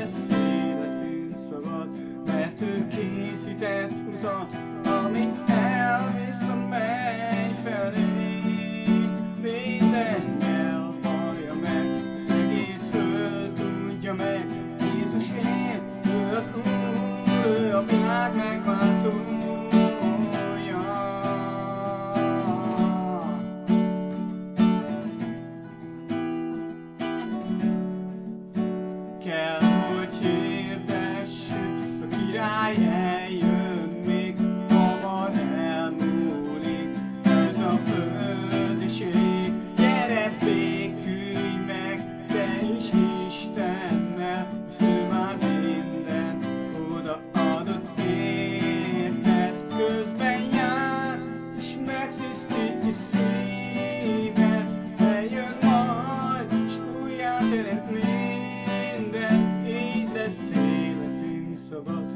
lesz életünk szabad, mert ő készített utat, ami elvisz a menny felé. Minden nyelv hallja meg, az egész föld tudja meg, Jézus él, ő az Úr, ő a világ meg. sabah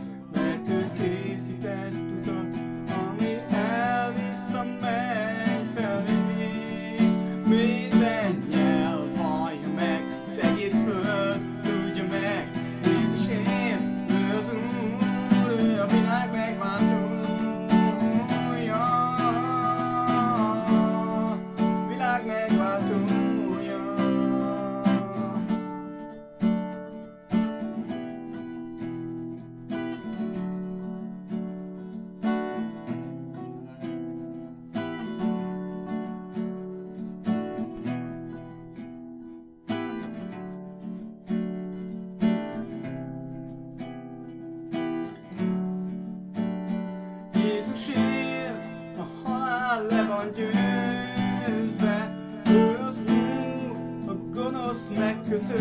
le van győzve, boroznul a gonoszt megkötözte,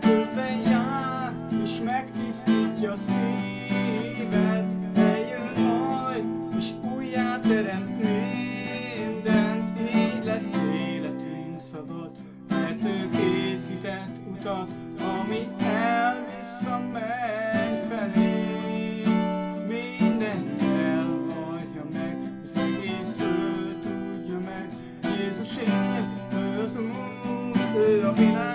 közben jár és megtisztítja szíved, eljön majd és újjá teremt mindent, így lesz életünk szabad, mert ő készített utat, amit no final.